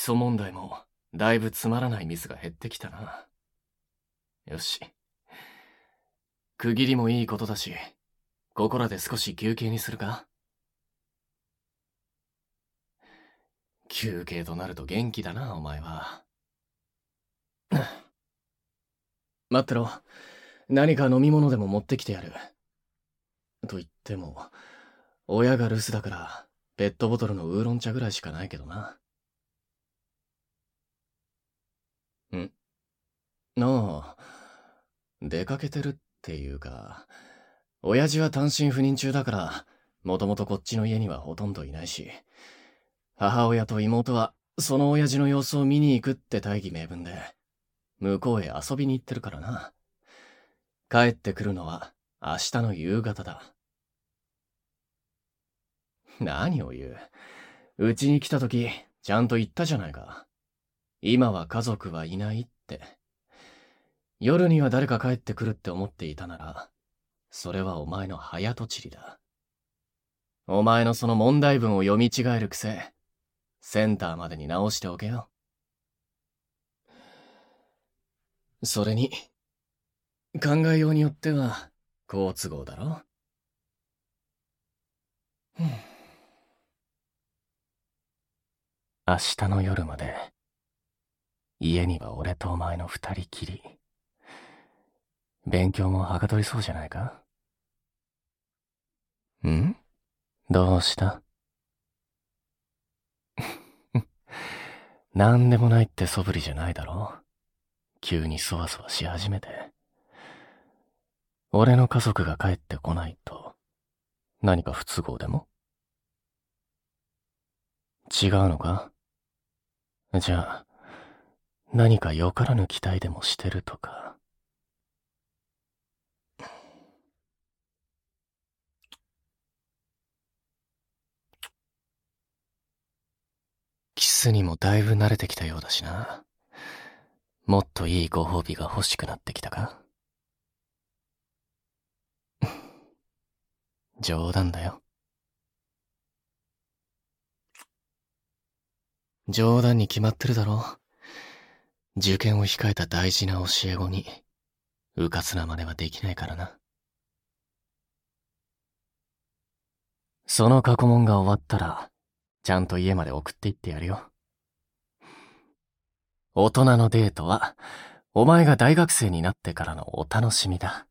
礎問題も、だいぶつまらないミスが減ってきたな。よし。区切りもいいことだし、ここらで少し休憩にするか休憩となると元気だな、お前は。待ってろ。何か飲み物でも持ってきてやる。と言っても、親が留守だから、ペットボトルのウーロン茶ぐらいしかないけどな。んなあ、出かけてるっていうか、親父は単身赴任中だから、もともとこっちの家にはほとんどいないし、母親と妹は、その親父の様子を見に行くって大義名分で、向こうへ遊びに行ってるからな。帰ってくるのは明日の夕方だ。何を言う。うちに来た時、ちゃんと言ったじゃないか。今は家族はいないって。夜には誰か帰ってくるって思っていたなら、それはお前の早とちりだ。お前のその問題文を読み違える癖、センターまでに直しておけよ。それに、考えようによっては、好都合だろ明日の夜まで、家には俺とお前の二人きり。勉強もはかどりそうじゃないか？ん？どうした？なんでもないって素振りじゃないだろ？急にそわそわし始めて。俺の家族が帰ってこないと、何か不都合でも？違うのか？じゃあ、何かよからぬ期待でもしてるとか。キスにもだいぶ慣れてきたようだしな。もっといいご褒美が欲しくなってきたか？冗談だよ。冗談に決まってるだろ。受験を控えた大事な教え子に、うかつな真似はできないからな。その過去問が終わったら、ちゃんと家まで送っていってやるよ。大人のデートは、お前が大学生になってからのお楽しみだ。